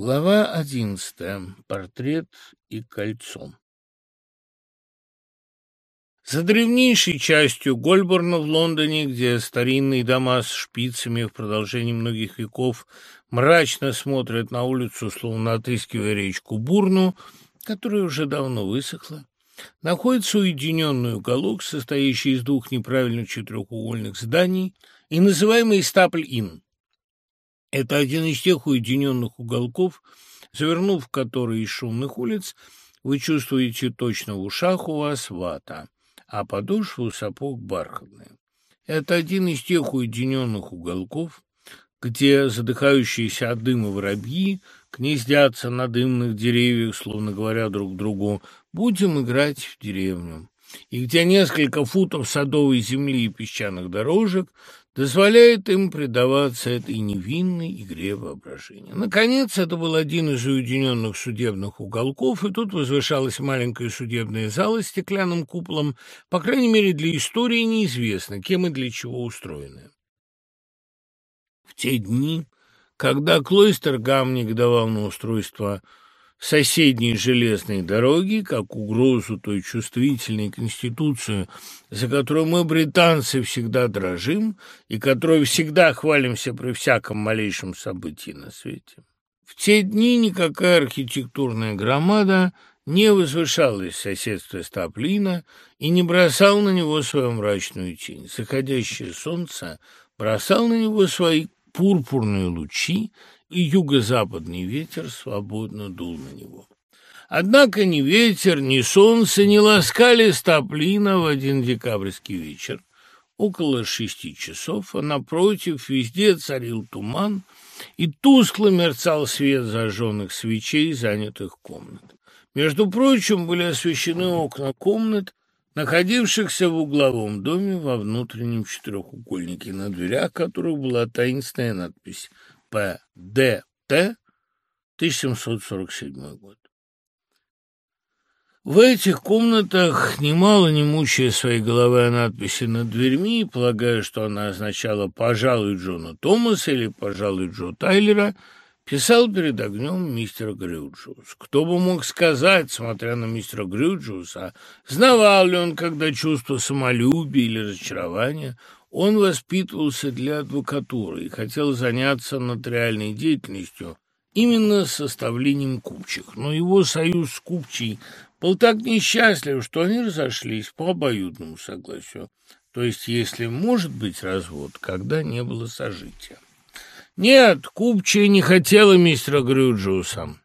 Глава одиннадцатая. Портрет и кольцо. За древнейшей частью Гольборна в Лондоне, где старинные дома с шпицами в продолжении многих веков мрачно смотрят на улицу, словно отыскивая речку Бурну, которая уже давно высохла, находится уединенный уголок, состоящий из двух неправильных четырехугольных зданий и называемый Стапль-Инн. Это один из тех уединенных уголков, завернув в который из шумных улиц, вы чувствуете точно в ушах у вас вата, а подошву сапог бархатные. Это один из тех уединенных уголков, где задыхающиеся от дыма воробьи гнездятся на дымных деревьях, словно говоря друг другу «будем играть в деревню», и где несколько футов садовой земли и песчаных дорожек дозволяет им предаваться этой невинной игре воображения. Наконец, это был один из уединенных судебных уголков, и тут возвышалась маленькая судебная зала с стеклянным куполом, по крайней мере, для истории неизвестно, кем и для чего устроенная. В те дни, когда Клойстер Гамник давал на устройство соседние железные дороги, как угрозу той чувствительной конституции, за которую мы, британцы, всегда дрожим и которой всегда хвалимся при всяком малейшем событии на свете. В те дни никакая архитектурная громада не возвышалась в соседстве Стаплина и не бросал на него свою мрачную тень. Заходящее солнце бросал на него свои пурпурные лучи, юго-западный ветер свободно дул на него. Однако ни ветер, ни солнце не ласкали Стоплина в один декабрьский вечер. Около шести часов, а напротив везде царил туман, и тускло мерцал свет зажженных свечей, занятых комнат. Между прочим, были освещены окна комнат, находившихся в угловом доме во внутреннем четырехугольнике, на дверях которых была таинственная надпись П.Д.Т. 1747 год. В этих комнатах, немало не мучая своей головы о надписи над дверьми, полагая, что она означала «пожалуй Джона Томаса» или «пожалуй Джо Тайлера», писал перед огнем мистер Грюджус. Кто бы мог сказать, смотря на мистера Грюджуса, знавал ли он, когда чувство самолюбия или разочарования он воспитывался для адвокатуры и хотел заняться нотариальной деятельностью, именно составлением купчих. Но его союз с купчей был так несчастлив, что они разошлись по обоюдному согласию. То есть, если может быть развод, когда не было сожития. Нет, купчая не хотела мистера Грюджиуса.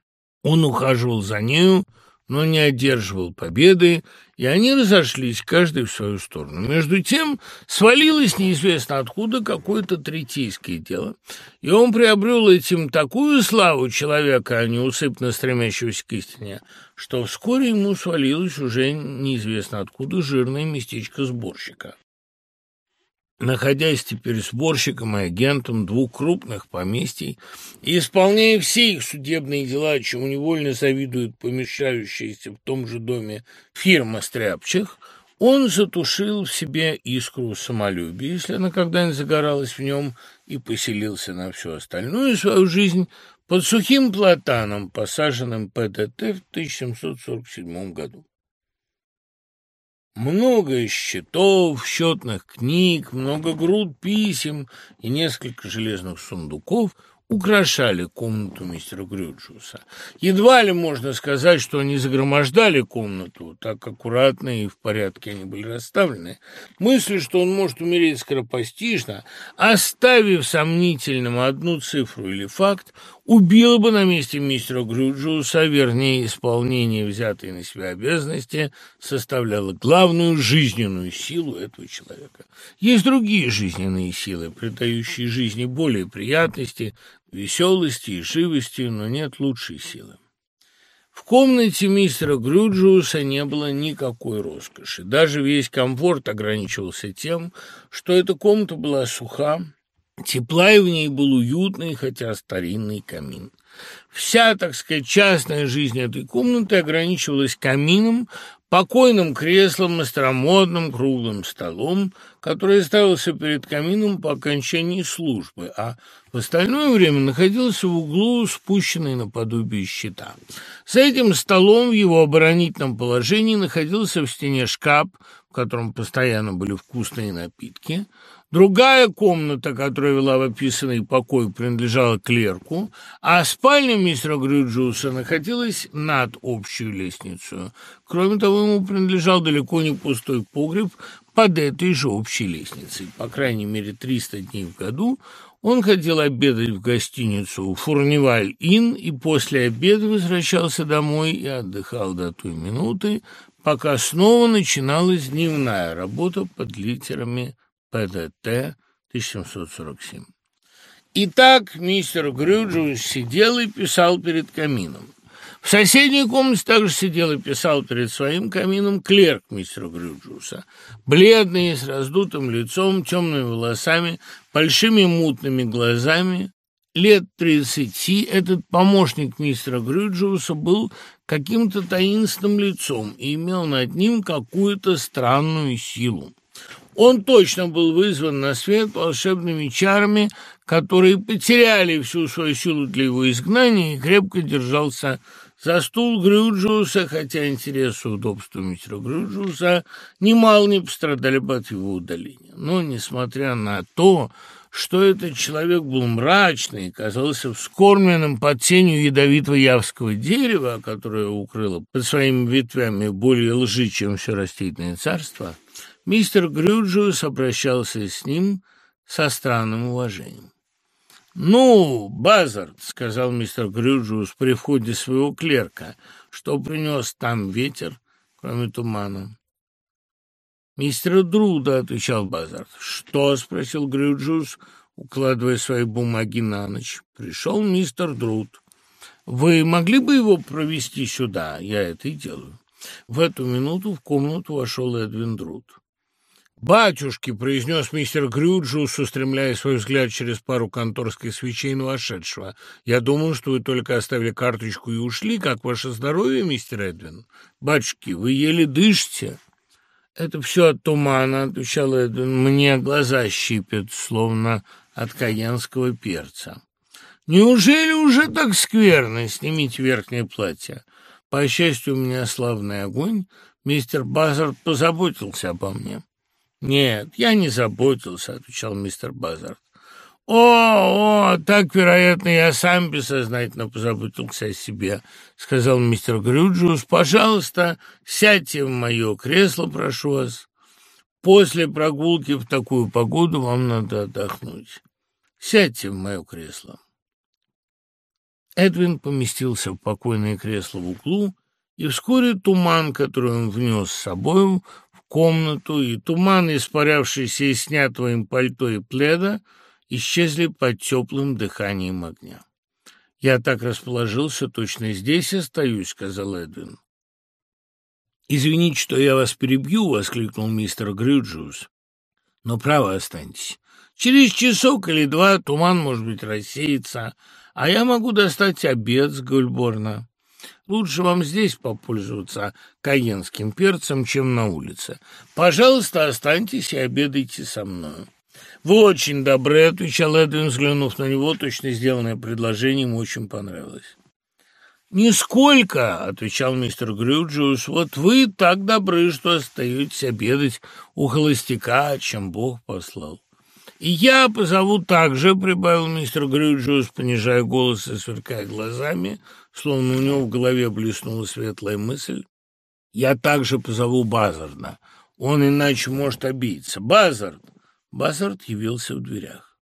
Он ухаживал за нею, но не одерживал победы, и они разошлись, каждый в свою сторону. Между тем свалилось неизвестно откуда какое-то третейское дело, и он приобрел этим такую славу человека, неусыпно стремящегося к истине, что вскоре ему свалилось уже неизвестно откуда жирное местечко сборщика находясь теперь сборщиком и агентом двух крупных поместий и исполняя все их судебные дела, чему невольно завидуют помещающиеся в том же доме фирма Стряпчих, он затушил в себе искру самолюбия, если она когда-нибудь загоралась в нем, и поселился на всю остальную свою жизнь под сухим платаном, посаженным ПДТ в 1747 году. Много счетов, счетных книг, много груд писем и несколько железных сундуков украшали комнату мистера Грюджуса. Едва ли можно сказать, что они загромождали комнату, так аккуратно и в порядке они были расставлены. Мысль, что он может умереть скоропостижно, оставив сомнительным одну цифру или факт, убила бы на месте мистера Грюджуса, вернее, исполнение взятой на себя обязанности составляло главную жизненную силу этого человека. Есть другие жизненные силы, придающие жизни более приятности, веселости и живости, но нет лучшей силы. В комнате мистера Грюджиуса не было никакой роскоши. Даже весь комфорт ограничивался тем, что эта комната была суха, тепла и в ней был уютный, хотя старинный камин. Вся, так сказать, частная жизнь этой комнаты ограничивалась камином, покойным креслом и старомодным круглым столом, который ставился перед камином по окончании службы, а в остальное время находился в углу, спущенный наподобие щита. С этим столом в его оборонительном положении находился в стене шкаф, в котором постоянно были вкусные напитки. Другая комната, которая вела в описанный покой, принадлежала клерку, а спальня мистера Грюджуса находилась над общую лестницу. Кроме того, ему принадлежал далеко не пустой погреб под этой же общей лестницей. По крайней мере, 300 дней в году он ходил обедать в гостиницу «Фурниваль-Ин» и после обеда возвращался домой и отдыхал до той минуты, пока снова начиналась дневная работа под литерами ПДТ 1747. Итак, мистер Грюджус сидел и писал перед камином. В соседней комнате также сидел и писал перед своим камином клерк мистера Грюджуса. Бледный, с раздутым лицом, темными волосами, большими мутными глазами. Лет тридцати этот помощник мистера Грюджуса был каким-то таинственным лицом и имел над ним какую-то странную силу. Он точно был вызван на свет волшебными чарами, которые потеряли всю свою силу для его изгнания и крепко держался за стул Грюджуса, хотя интересы удобства мистера Грюджуса немало не пострадали бы от его удаления. Но, несмотря на то, что этот человек был мрачный и казался вскормленным под тенью ядовитого явского дерева, которое укрыло под своими ветвями более лжи, чем все растительное царство, мистер Грюджиус обращался с ним со странным уважением. «Ну, Базард», — сказал мистер Грюджиус при входе своего клерка, — «что принес там ветер, кроме тумана?» «Мистер Друда», — отвечал Базард. «Что?» — спросил Грюджиус, укладывая свои бумаги на ночь. «Пришел мистер Друд. Вы могли бы его провести сюда? Я это и делаю». В эту минуту в комнату вошел Эдвин Друд. «Батюшки!» — произнес мистер Грюджус, устремляя свой взгляд через пару конторской свечей на вошедшего. «Я думал, что вы только оставили карточку и ушли. Как ваше здоровье, мистер Эдвин? Батюшки, вы еле дышите?» «Это все от тумана», — отвечал Эдвин. «Мне глаза щипят, словно от каянского перца». «Неужели уже так скверно? Снимите верхнее платье. По счастью, у меня славный огонь. Мистер Базард позаботился обо мне». «Нет, я не заботился», — отвечал мистер Базард. «О, о, так, вероятно, я сам бессознательно позаботился о себе», — сказал мистер Грюджиус. «Пожалуйста, сядьте в мое кресло, прошу вас. После прогулки в такую погоду вам надо отдохнуть. Сядьте в мое кресло». Эдвин поместился в покойное кресло в углу, и вскоре туман, который он внес с собой, комнату, и туман, испарявшийся из снятого им пальто и пледа, исчезли под теплым дыханием огня. «Я так расположился, точно здесь остаюсь», — сказал Эдвин. «Извините, что я вас перебью», — воскликнул мистер Грюджиус. «Но право останьтесь. Через часок или два туман, может быть, рассеется, а я могу достать обед с Гульборна». Лучше вам здесь попользоваться каенским перцем, чем на улице. Пожалуйста, останьтесь и обедайте со мной». «Вы очень добры», — отвечал Эдвин, взглянув на него. Точно сделанное предложение ему очень понравилось. «Нисколько», — отвечал мистер Грюджиус, — «вот вы так добры, что остаетесь обедать у холостяка, чем Бог послал». «И я позову также», — прибавил мистер Грюджиус, понижая голос и сверкая глазами, — словно у него в голове блеснула светлая мысль. «Я также позову Базарда. Он иначе может обидеться. Базард!» Базард явился в дверях.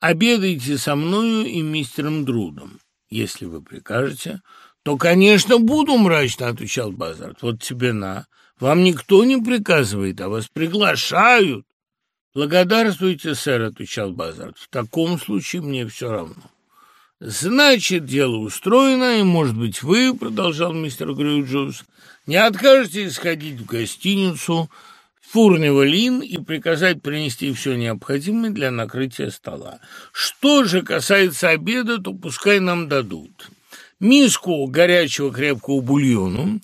«Обедайте со мною и мистером Друдом. Если вы прикажете, то, конечно, буду, — мрачно отвечал Базард. Вот тебе на. Вам никто не приказывает, а вас приглашают. «Благодарствуйте, сэр», — отвечал Базард. «В таком случае мне все равно». «Значит, дело устроено, и, может быть, вы, — продолжал мистер Грюджус, — не откажетесь сходить в гостиницу Фурнева Лин и приказать принести все необходимое для накрытия стола. Что же касается обеда, то пускай нам дадут» миску горячего крепкого бульону,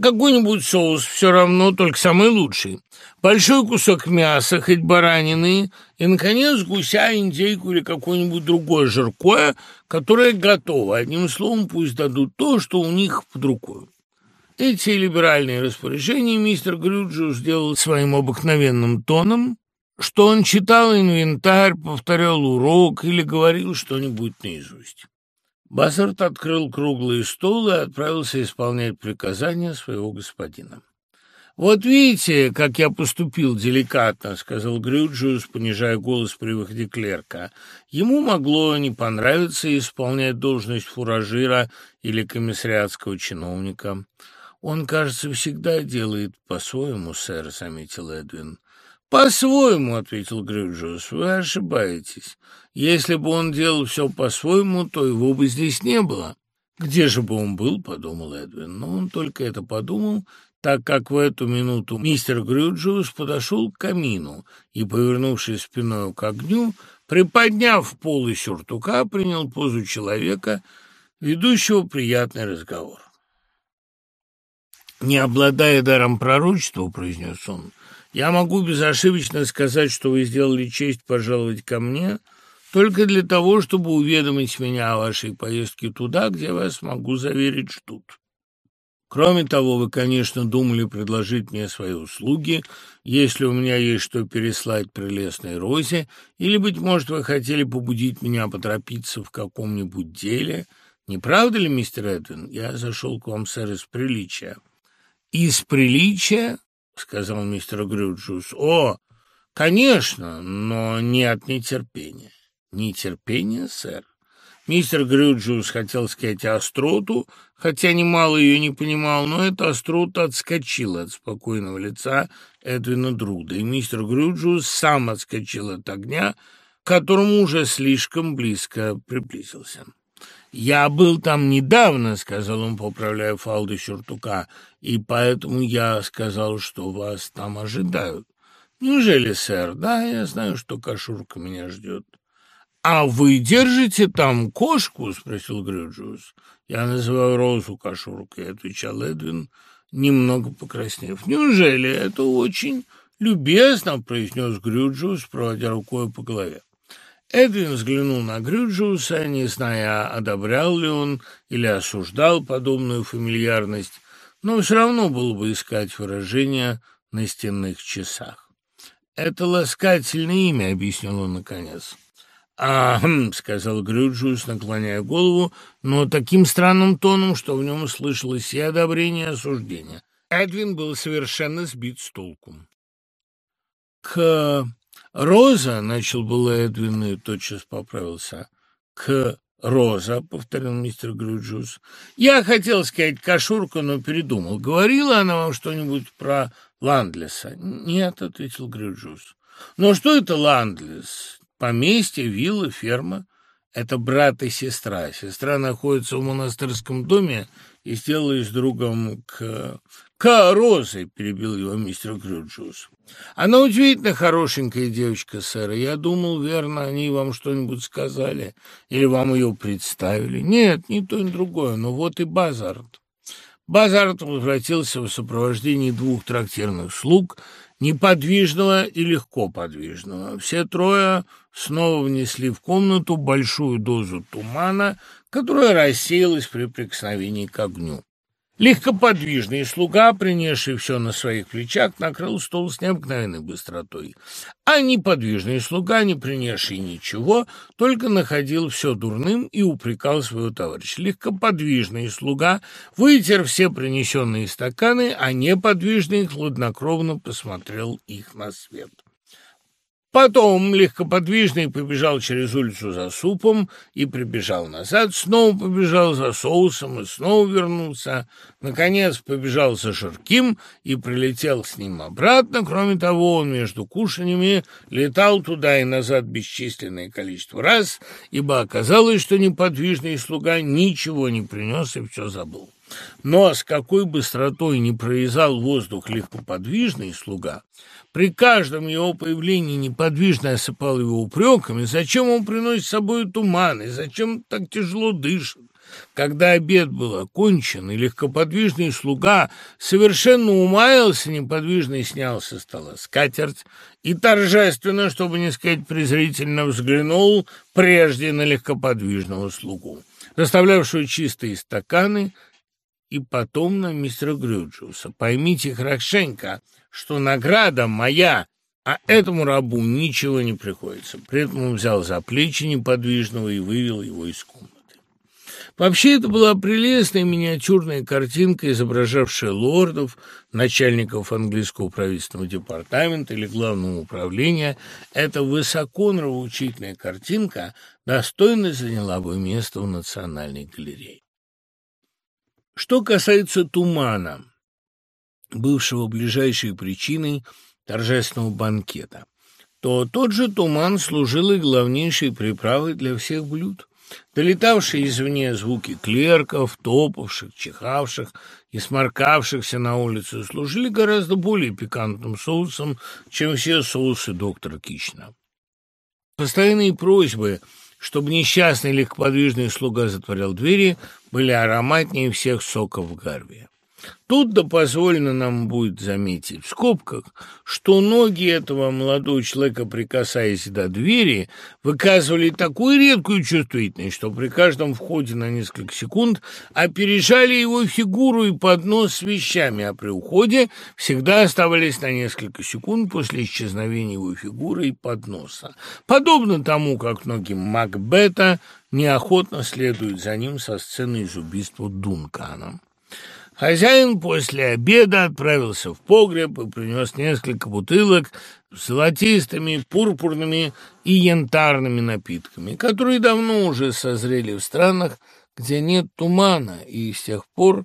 Какой-нибудь соус все равно, только самый лучший. Большой кусок мяса, хоть баранины, и, наконец, гуся, индейку или какое-нибудь другое жиркое, которое готово. Одним словом, пусть дадут то, что у них под рукой. Эти либеральные распоряжения мистер Грюджиус сделал своим обыкновенным тоном, что он читал инвентарь, повторял урок или говорил что-нибудь наизусть. Бассард открыл круглый стол и отправился исполнять приказания своего господина. «Вот видите, как я поступил деликатно», — сказал Грюджиус, понижая голос при выходе клерка. Ему могло не понравиться исполнять должность фуражира или комиссариатского чиновника. «Он, кажется, всегда делает по-своему, сэр», — заметил Эдвин. «По-своему», — ответил Грюджиус, — «вы ошибаетесь. Если бы он делал все по-своему, то его бы здесь не было». «Где же бы он был?» — подумал Эдвин. Но он только это подумал, так как в эту минуту мистер Грюджиус подошел к камину и, повернувшись спиной к огню, приподняв полы сюртука, принял позу человека, ведущего приятный разговор. «Не обладая даром пророчества», — произнес он, — «я могу безошибочно сказать, что вы сделали честь пожаловать ко мне только для того, чтобы уведомить меня о вашей поездке туда, где вас могу заверить ждут. Кроме того, вы, конечно, думали предложить мне свои услуги, если у меня есть что переслать прелестной Розе, или, быть может, вы хотели побудить меня поторопиться в каком-нибудь деле. Не правда ли, мистер Эдвин? Я зашел к вам, сэр, из приличия». «Из приличия?» — сказал мистер Грюджус. «О, конечно, но не от нетерпения». «Нетерпение, сэр?» Мистер Грюджус хотел сказать остроту, хотя немало ее не понимал, но эта острота отскочила от спокойного лица Эдвина Друда, и мистер Грюджус сам отскочил от огня, к которому уже слишком близко приблизился. «Я был там недавно», — сказал он, поправляя фалды сюртука, «и поэтому я сказал, что вас там ожидают». «Неужели, сэр? Да, я знаю, что кошурка меня ждет». «А вы держите там кошку?» — спросил Грюджиус. «Я называю Розу кошуркой», — отвечал Эдвин, немного покраснев. «Неужели это очень любезно?» — произнес Грюджиус, проводя рукой по голове. Эдвин взглянул на Грюджиуса, не зная, одобрял ли он или осуждал подобную фамильярность, но все равно было бы искать выражение на стенных часах. «Это ласкательное имя», — объяснил он наконец. «А, хм», — сказал Грюджиус, наклоняя голову, но таким странным тоном, что в нем слышалось и одобрение, и осуждение. Эдвин был совершенно сбит с толку. «К «Роза», — начал было Эдвин и тотчас поправился. «К Роза», — повторил мистер Грюджус. «Я хотел сказать кошурка, но передумал. Говорила она вам что-нибудь про Ландлеса?» «Нет», — ответил Грюджус. «Но что это Ландлес? Поместье, вилла, ферма?» «Это брат и сестра. Сестра находится в монастырском доме и сделалась другом к «Ка, Розы!» — перебил его мистер Грюджус. «Она удивительно хорошенькая девочка, сэр. Я думал, верно, они вам что-нибудь сказали или вам ее представили. Нет, ни то, ни другое, но вот и Базард». Базард возвратился в сопровождении двух трактирных слуг, неподвижного и легко подвижного. Все трое снова внесли в комнату большую дозу тумана, которая рассеялась при прикосновении к огню. Легкоподвижный слуга, принесший все на своих плечах, накрыл стол с необыкновенной быстротой, а неподвижный слуга, не принесший ничего, только находил все дурным и упрекал своего товарища. Легкоподвижный слуга вытер все принесенные стаканы, а неподвижный хладнокровно посмотрел их на свет. Потом легкоподвижный побежал через улицу за супом и прибежал назад, снова побежал за соусом и снова вернулся. Наконец побежал за Ширким и прилетел с ним обратно. Кроме того, он между кушаньями летал туда и назад бесчисленное количество раз, ибо оказалось, что неподвижный слуга ничего не принес и все забыл. Но с какой быстротой не прорезал воздух легкоподвижный слуга, при каждом его появлении неподвижно осыпал его упреками, зачем он приносит с собой туман, и зачем так тяжело дышит, Когда обед был окончен, и легкоподвижный слуга совершенно умаялся, неподвижно снял со стола скатерть и торжественно, чтобы не сказать презрительно, взглянул прежде на легкоподвижного слугу, заставлявшего чистые стаканы, и потом на мистера Грюджиуса. Поймите хорошенько, что награда моя а этому рабу ничего не приходится. При этом он взял за плечи неподвижного и вывел его из комнаты. Вообще, это была прелестная миниатюрная картинка, изображавшая лордов, начальников английского правительственного департамента или главного управления. Эта высоко нравоучительная картинка достойно заняла бы место в Национальной галерее. Что касается тумана, бывшего ближайшей причиной – торжественного банкета, то тот же туман служил и главнейшей приправой для всех блюд. Долетавшие извне звуки клерков, топавших, чихавших и сморкавшихся на улице служили гораздо более пикантным соусом, чем все соусы доктора Кична. Постоянные просьбы, чтобы несчастный легкоподвижный слуга затворял двери, были ароматнее всех соков Гарви. Тут да позволено нам будет заметить в скобках, что ноги этого молодого человека, прикасаясь до двери, выказывали такую редкую чувствительность, что при каждом входе на несколько секунд опережали его фигуру и поднос с вещами, а при уходе всегда оставались на несколько секунд после исчезновения его фигуры и подноса. Подобно тому, как ноги Макбета неохотно следуют за ним со сцены из убийства Дункана. Хозяин после обеда отправился в погреб и принес несколько бутылок с золотистыми, пурпурными и янтарными напитками, которые давно уже созрели в странах, где нет тумана, и с тех пор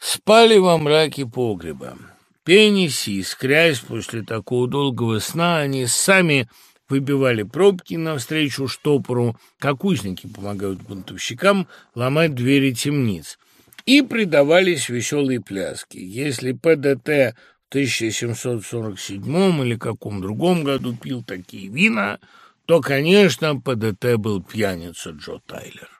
спали во мраке погреба. Пенись и искрясь после такого долгого сна, они сами выбивали пробки навстречу штопору, как узники помогают бунтовщикам ломать двери темниц и предавались веселой пляске. Если ПДТ в 1747 или каком другом году пил такие вина, то, конечно, ПДТ был пьяница Джо Тайлер.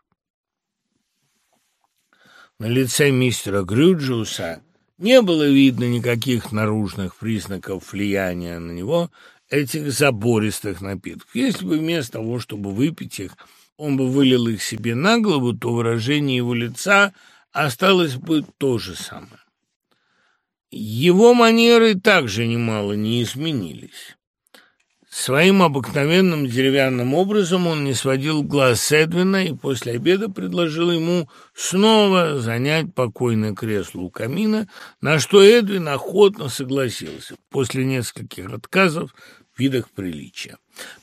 На лице мистера Грюджиуса не было видно никаких наружных признаков влияния на него этих забористых напитков. Если бы вместо того, чтобы выпить их, он бы вылил их себе на голову, то выражение его лица – осталось бы то же самое. Его манеры также немало не изменились. Своим обыкновенным деревянным образом он не сводил глаз с Эдвина и после обеда предложил ему снова занять покойное кресло у камина, на что Эдвин охотно согласился после нескольких отказов в видах приличия.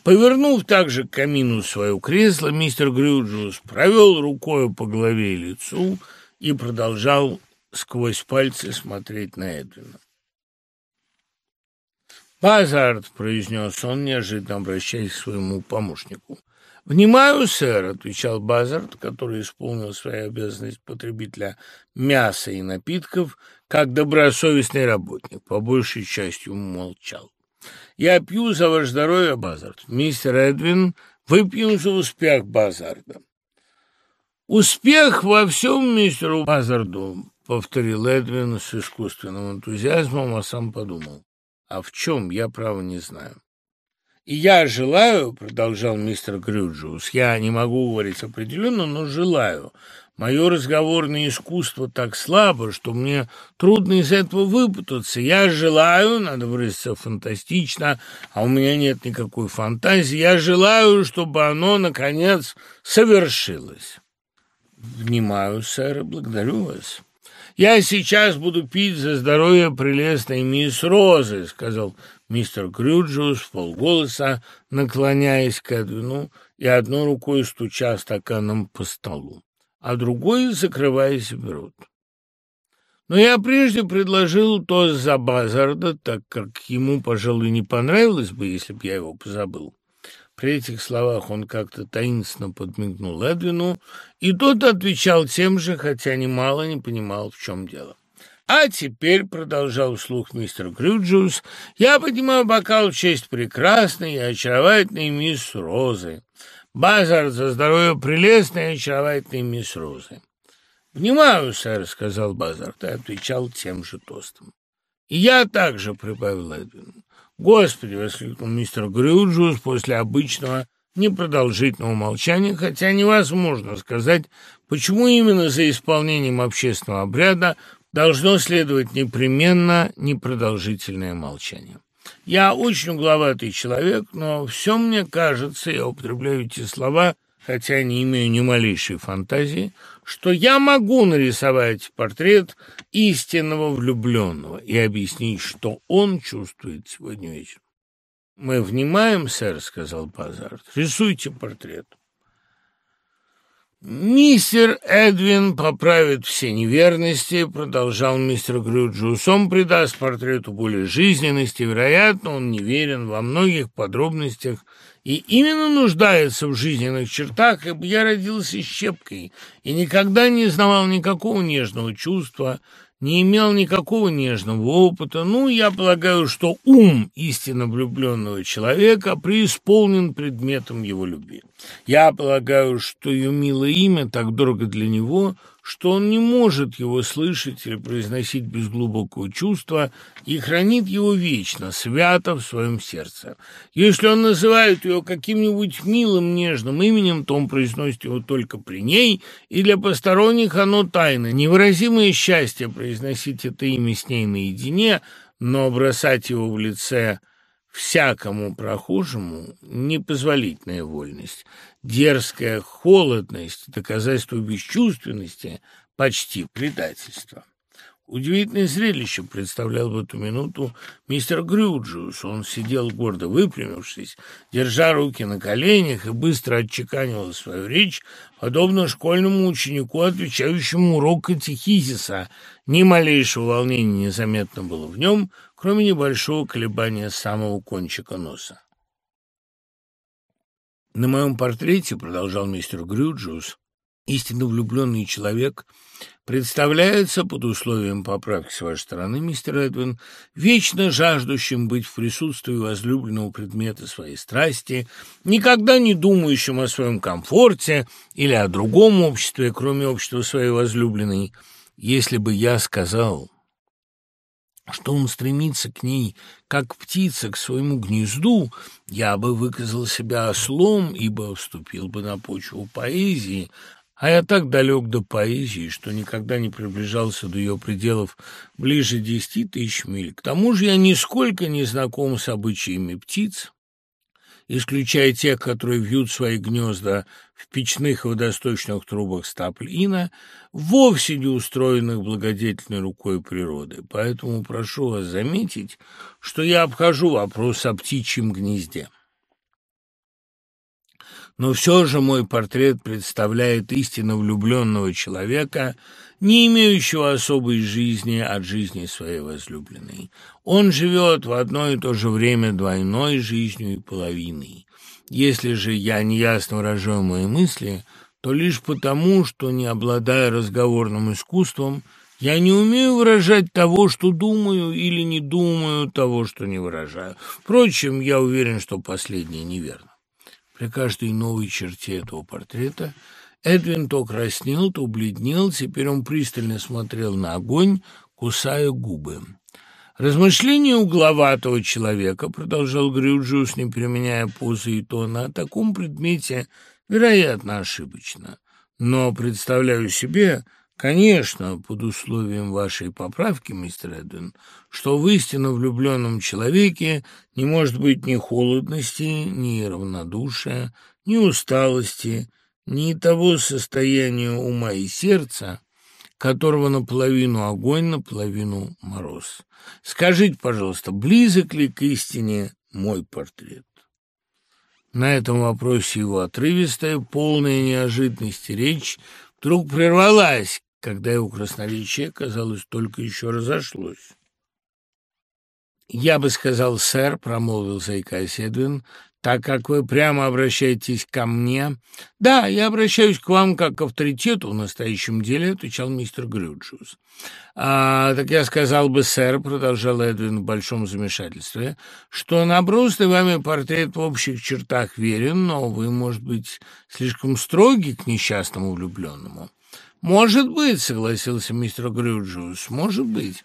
Повернув также к камину свое кресло, мистер Грюджус провел рукой по голове и лицу, и продолжал сквозь пальцы смотреть на Эдвина. «Базард», — произнес он, неожиданно обращаясь к своему помощнику. «Внимаю, сэр», — отвечал Базард, который исполнил свою обязанность потребителя мяса и напитков, как добросовестный работник, по большей части молчал. «Я пью за ваше здоровье, Базард. Мистер Эдвин, выпьем за успех Базарда». «Успех во всем мистеру Базарду», — повторил Эдвин с искусственным энтузиазмом, а сам подумал. «А в чем, я, право, не знаю». «И я желаю», — продолжал мистер Грюджиус, — «я не могу говорить определенно, но желаю. Мое разговорное искусство так слабо, что мне трудно из этого выпутаться. Я желаю, надо выразиться фантастично, а у меня нет никакой фантазии, я желаю, чтобы оно, наконец, совершилось». «Внимаю, сэр, благодарю вас». «Я сейчас буду пить за здоровье прелестной мисс Розы», — сказал мистер Крюджиус в полголоса, наклоняясь к Эдвину и одной рукой стуча стаканом по столу, а другой закрываясь в рот. Но я прежде предложил то за Базарда, так как ему, пожалуй, не понравилось бы, если б я его позабыл. При этих словах он как-то таинственно подмигнул Эдвину, и тот отвечал тем же, хотя немало не понимал, в чем дело. «А теперь», — продолжал вслух мистер Грюджиус, — «я поднимаю бокал в честь прекрасной и очаровательной мисс Розы. Базар за здоровье прелестной и очаровательной мисс Розы». «Внимаю, сэр», — сказал Базарт и отвечал тем же тостом. «И я также», — прибавил Эдвин. «Господи!» — воскликнул мистер Грюджус после обычного непродолжительного молчания, хотя невозможно сказать, почему именно за исполнением общественного обряда должно следовать непременно непродолжительное молчание. Я очень угловатый человек, но все мне кажется, я употребляю эти слова, хотя не имею ни малейшей фантазии, что я могу нарисовать портрет истинного влюбленного и объяснить, что он чувствует сегодня вечером. «Мы внимаем, сэр», — сказал Базард. «Рисуйте портрет». «Мистер Эдвин поправит все неверности», — продолжал мистер Грюджус. «Он придаст портрету более жизненности. Вероятно, он неверен во многих подробностях и именно нуждается в жизненных чертах, ибо я родился щепкой и никогда не знавал никакого нежного чувства, не имел никакого нежного опыта. Ну, я полагаю, что ум истинно влюбленного человека преисполнен предметом его любви. Я полагаю, что ее милое имя так дорого для него — что он не может его слышать или произносить без глубокого чувства и хранит его вечно, свято в своем сердце. Если он называет ее каким-нибудь милым, нежным именем, то он произносит его только при ней, и для посторонних оно тайно. Невыразимое счастье произносить это имя с ней наедине, но бросать его в лице всякому прохожему непозволительная вольность дерзкая холодность, доказательство бесчувственности, почти предательство. Удивительное зрелище представлял в эту минуту мистер Грюджиус. Он сидел гордо выпрямившись, держа руки на коленях и быстро отчеканивал свою речь, подобно школьному ученику, отвечающему урок катехизиса. Ни малейшего волнения незаметно было в нем, кроме небольшого колебания самого кончика носа. На моем портрете, продолжал мистер Грюджус, истинно влюбленный человек представляется под условием поправки с вашей стороны, мистер Эдвин, вечно жаждущим быть в присутствии возлюбленного предмета своей страсти, никогда не думающим о своем комфорте или о другом обществе, кроме общества своей возлюбленной. Если бы я сказал что он стремится к ней, как птица к своему гнезду, я бы выказал себя ослом, ибо вступил бы на почву поэзии, а я так далек до поэзии, что никогда не приближался до ее пределов ближе десяти тысяч миль. К тому же я нисколько не знаком с обычаями птиц, исключая тех, которые вьют свои гнезда в печных и водосточных трубах стаплина, вовсе не устроенных благодетельной рукой природы. Поэтому прошу вас заметить, что я обхожу вопрос о птичьем гнезде. Но все же мой портрет представляет истинно влюбленного человека, не имеющего особой жизни от жизни своей возлюбленной. Он живет в одно и то же время двойной жизнью и половиной. Если же я неясно выражаю мои мысли, то лишь потому, что, не обладая разговорным искусством, я не умею выражать того, что думаю, или не думаю того, что не выражаю. Впрочем, я уверен, что последнее неверно. При каждой новой черте этого портрета Эдвин то краснел, то бледнел, теперь он пристально смотрел на огонь, кусая губы. «Размышления угловатого человека», — продолжал Грюджиус, не применяя позы и тона, — «о таком предмете, вероятно, ошибочно. Но представляю себе, Конечно, под условием вашей поправки, мистер Эдвин, что в истинно влюбленном человеке не может быть ни холодности, ни равнодушия, ни усталости, ни того состояния ума и сердца, которого наполовину огонь, наполовину мороз. Скажите, пожалуйста, близок ли к истине мой портрет? На этом вопросе его отрывистая, полная неожиданности речь вдруг прервалась, когда его красноречие, казалось, только еще разошлось. «Я бы сказал, сэр», — промолвил заикаясь Эдвин, так как вы прямо обращаетесь ко мне. Да, я обращаюсь к вам как к авторитету в настоящем деле, отвечал мистер Грюджиус. А, так я сказал бы, сэр, продолжал Эдвин в большом замешательстве, что набросный вами портрет в общих чертах верен, но вы, может быть, слишком строги к несчастному влюбленному. «Может быть», — согласился мистер Грюджиус, — «может быть.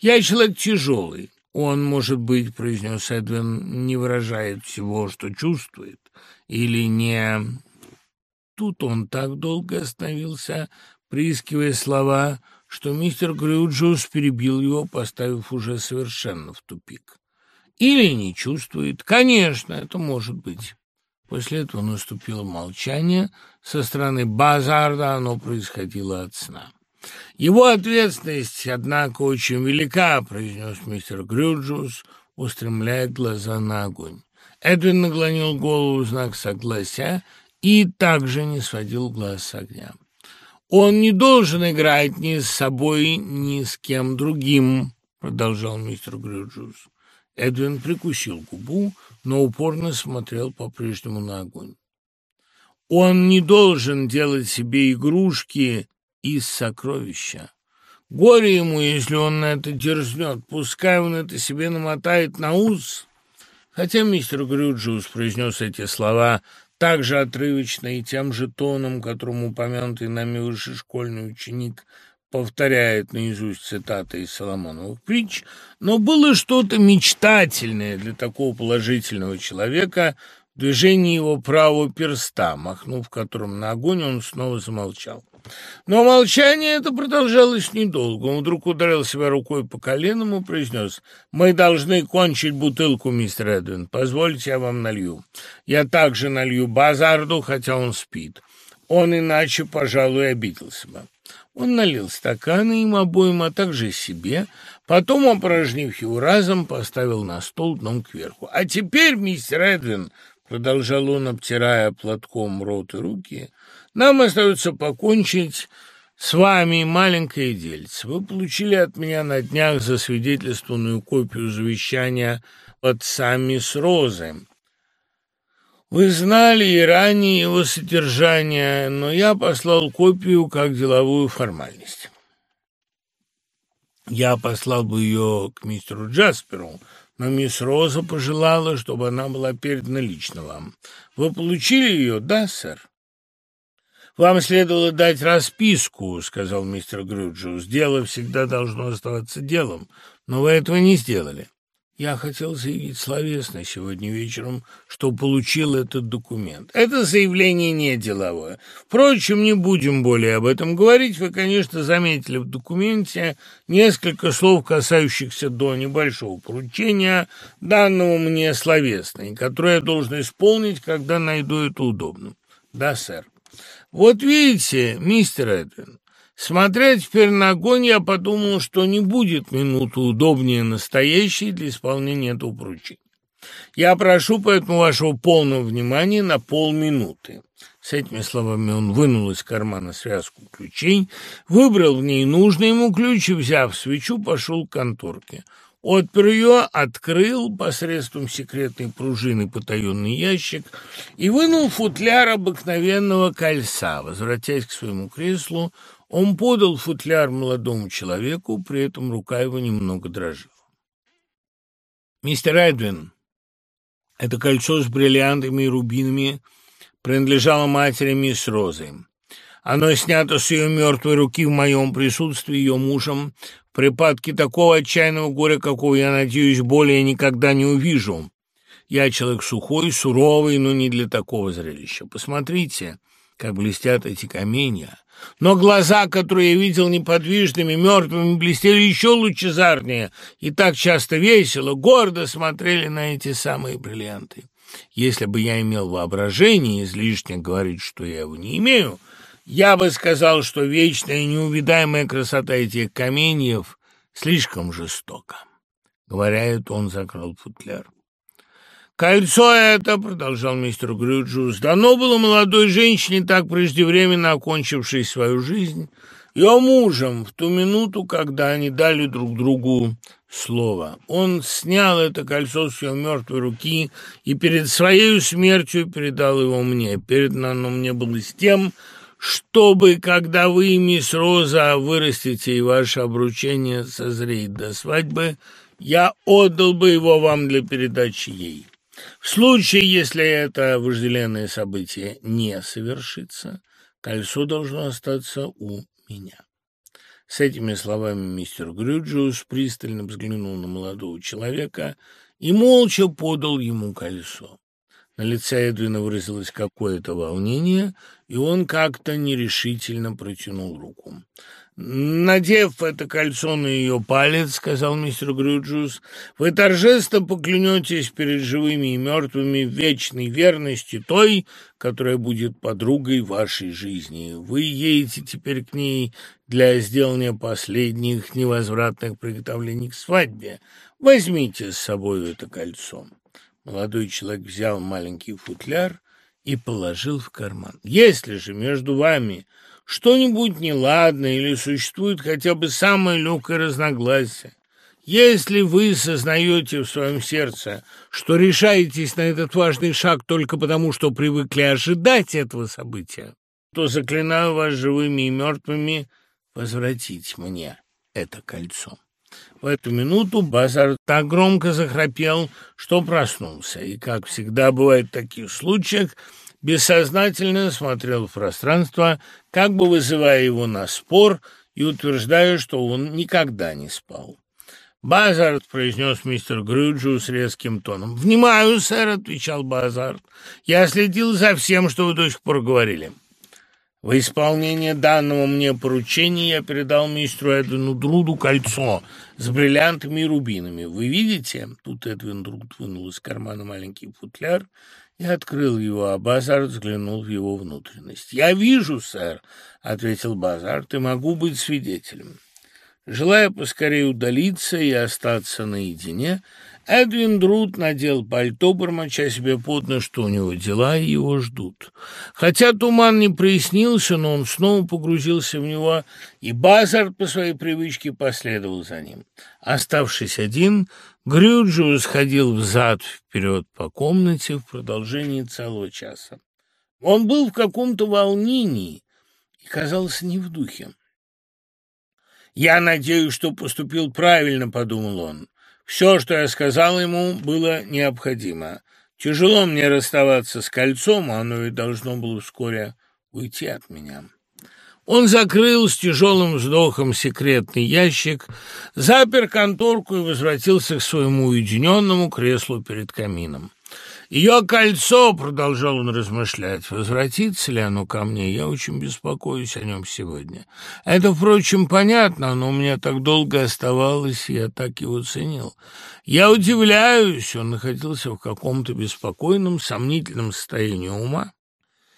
Я человек тяжелый. Он, может быть, — произнес Эдвин, — не выражает всего, что чувствует, или не...» Тут он так долго остановился, приискивая слова, что мистер Грюджиус перебил его, поставив уже совершенно в тупик. «Или не чувствует. Конечно, это может быть». После этого наступило молчание. Со стороны Базарда оно происходило от сна. «Его ответственность, однако, очень велика», — произнес мистер Грюджус, устремляя глаза на огонь. Эдвин наклонил голову в знак согласия и также не сводил глаз с огня. «Он не должен играть ни с собой, ни с кем другим», — продолжал мистер Грюджус. Эдвин прикусил губу, но упорно смотрел по-прежнему на огонь. Он не должен делать себе игрушки из сокровища. Горе ему, если он на это дерзнет, пускай он это себе намотает на ус. Хотя мистер Грюджиус произнес эти слова так же отрывочно и тем же тоном, которым упомянутый нами высший школьный ученик повторяет наизусть цитаты из Соломоновых притч, но было что-то мечтательное для такого положительного человека в движении его правого перста, махнув которым на огонь, он снова замолчал. Но молчание это продолжалось недолго. Он вдруг ударил себя рукой по коленам и произнес, «Мы должны кончить бутылку, мистер Эдвин. Позвольте, я вам налью. Я также налью Базарду, хотя он спит. Он иначе, пожалуй, обиделся бы». Он налил стаканы им обоим, а также себе, потом, опорожнив его разом, поставил на стол дном кверху. «А теперь, мистер Эдвин», — продолжал он, обтирая платком рот и руки, — «нам остается покончить с вами маленькое дельце. Вы получили от меня на днях засвидетельствованную копию завещания отца мисс Розы». Вы знали и ранее его содержание, но я послал копию как деловую формальность. Я послал бы ее к мистеру Джасперу, но мисс Роза пожелала, чтобы она была передана лично вам. Вы получили ее, да, сэр? «Вам следовало дать расписку», — сказал мистер Грюджиус. «Дело всегда должно оставаться делом, но вы этого не сделали». Я хотел заявить словесно сегодня вечером, что получил этот документ. Это заявление не деловое. Впрочем, не будем более об этом говорить. Вы, конечно, заметили в документе несколько слов, касающихся до небольшого поручения, данного мне словесно, которое я должен исполнить, когда найду это удобным. Да, сэр. Вот видите, мистер Эдвин, Смотря теперь на огонь, я подумал, что не будет минуты удобнее настоящей для исполнения этого поручения. Я прошу поэтому вашего полного внимания на полминуты. С этими словами он вынул из кармана связку ключей, выбрал в ней нужный ему ключ и, взяв свечу, пошел к конторке. Отпер ее, открыл посредством секретной пружины потаенный ящик и вынул футляр обыкновенного кольца. Возвратясь к своему креслу, он подал футляр молодому человеку, при этом рука его немного дрожала. «Мистер Эдвин, это кольцо с бриллиантами и рубинами принадлежало матери мисс Розы. Оно снято с ее мертвой руки в моем присутствии ее мужем в припадке такого отчаянного горя, какого я, надеюсь, более никогда не увижу. Я человек сухой, суровый, но не для такого зрелища. Посмотрите, как блестят эти каменья. Но глаза, которые я видел неподвижными, мертвыми, блестели еще лучезарнее и так часто весело, гордо смотрели на эти самые бриллианты. Если бы я имел воображение, излишне говорить, что я его не имею, я бы сказал, что вечная неувидаемая красота этих каменьев слишком жестока. Говоря это, он закрыл футляр. «Кольцо это, — продолжал мистер Грюджус, — дано было молодой женщине, так преждевременно окончившей свою жизнь, ее мужем в ту минуту, когда они дали друг другу слово. Он снял это кольцо с ее мертвой руки и перед своей смертью передал его мне. Передано оно мне было с тем, чтобы, когда вы, мисс Роза, вырастете и ваше обручение созреет до свадьбы, я отдал бы его вам для передачи ей». В случае, если это вожделенное событие не совершится, кольцо должно остаться у меня». С этими словами мистер Грюджиус пристально взглянул на молодого человека и молча подал ему колесо. На лице Эдвина выразилось какое-то волнение, и он как-то нерешительно протянул руку. «Надев это кольцо на ее палец, — сказал мистер Грюджус, — вы торжественно поклянетесь перед живыми и мертвыми в вечной верности той, которая будет подругой вашей жизни. Вы едете теперь к ней для сделания последних невозвратных приготовлений к свадьбе. Возьмите с собой это кольцо». Молодой человек взял маленький футляр и положил в карман. «Если же между вами что-нибудь неладное или существует хотя бы самое легкое разногласие, если вы сознаете в своем сердце, что решаетесь на этот важный шаг только потому, что привыкли ожидать этого события, то заклинаю вас живыми и мертвыми возвратить мне это кольцо. В эту минуту Базар так громко захрапел, что проснулся, и, как всегда бывает в таких случаях, бессознательно смотрел в пространство, как бы вызывая его на спор и утверждая, что он никогда не спал. «Базард», — произнес мистер Грюджу с резким тоном. «Внимаю, сэр», — отвечал Базард. «Я следил за всем, что вы до сих пор говорили». В исполнение данного мне поручения я передал мистеру Эдвину Друду кольцо с бриллиантами и рубинами. Вы видите? Тут Эдвин Друд вынул из кармана маленький футляр и открыл его, а Базард взглянул в его внутренность. «Я вижу, сэр», — ответил Базард, — «и могу быть свидетелем». Желая поскорее удалиться и остаться наедине, Эдвин Друд надел пальто, бормоча себе под нос, что у него дела, и его ждут. Хотя туман не прояснился, но он снова погрузился в него, и Базард по своей привычке последовал за ним. Оставшись один, Грюджиус ходил взад-вперед по комнате в продолжении целого часа. Он был в каком-то волнении и казался не в духе. «Я надеюсь, что поступил правильно», — подумал он. Все, что я сказал ему, было необходимо. Тяжело мне расставаться с кольцом, оно и должно было вскоре уйти от меня. Он закрыл с тяжелым вздохом секретный ящик, запер конторку и возвратился к своему уединенному креслу перед камином. Ее кольцо, — продолжал он размышлять, — возвратится ли оно ко мне, я очень беспокоюсь о нем сегодня. Это, впрочем, понятно, но у меня так долго оставалось, я так его ценил. Я удивляюсь, он находился в каком-то беспокойном, сомнительном состоянии ума,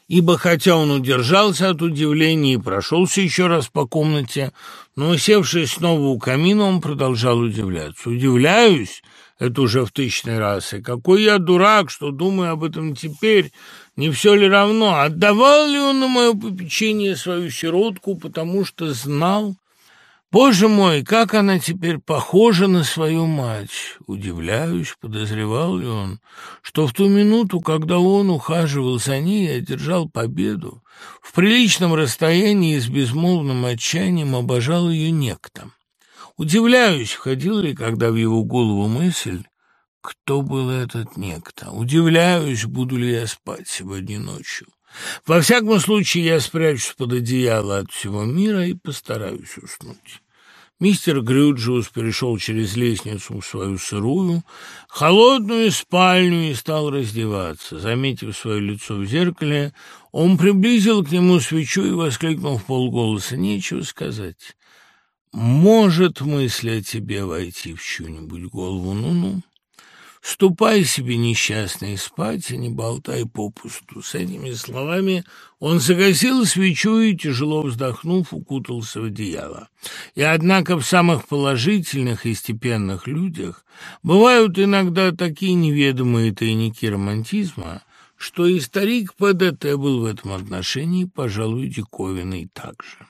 ибо хотя он удержался от удивления и прошелся еще раз по комнате, но, усевшись снова у камина, он продолжал удивляться. «Удивляюсь?» Это уже в тысячный раз. И какой я дурак, что думаю об этом теперь. Не все ли равно, отдавал ли он на мое попечение свою сиротку, потому что знал... Боже мой, как она теперь похожа на свою мать! Удивляюсь, подозревал ли он, что в ту минуту, когда он ухаживал за ней и одержал победу, в приличном расстоянии и с безмолвным отчаянием обожал ее некто. Удивляюсь, входила ли когда в его голову мысль, кто был этот некто. Удивляюсь, буду ли я спать сегодня ночью. Во всяком случае, я спрячусь под одеяло от всего мира и постараюсь уснуть. Мистер Грюджиус перешел через лестницу в свою сырую, холодную спальню и стал раздеваться. Заметив свое лицо в зеркале, он приблизил к нему свечу и воскликнул в полголоса «Нечего сказать». Может мысль о тебе войти в чью-нибудь голову, ну-ну. Ступай себе, несчастный, спать и не болтай попусту. С этими словами он загасил свечу и, тяжело вздохнув, укутался в одеяло. И однако в самых положительных и степенных людях бывают иногда такие неведомые тайники романтизма, что и старик ПДТ был в этом отношении, пожалуй, диковинный также.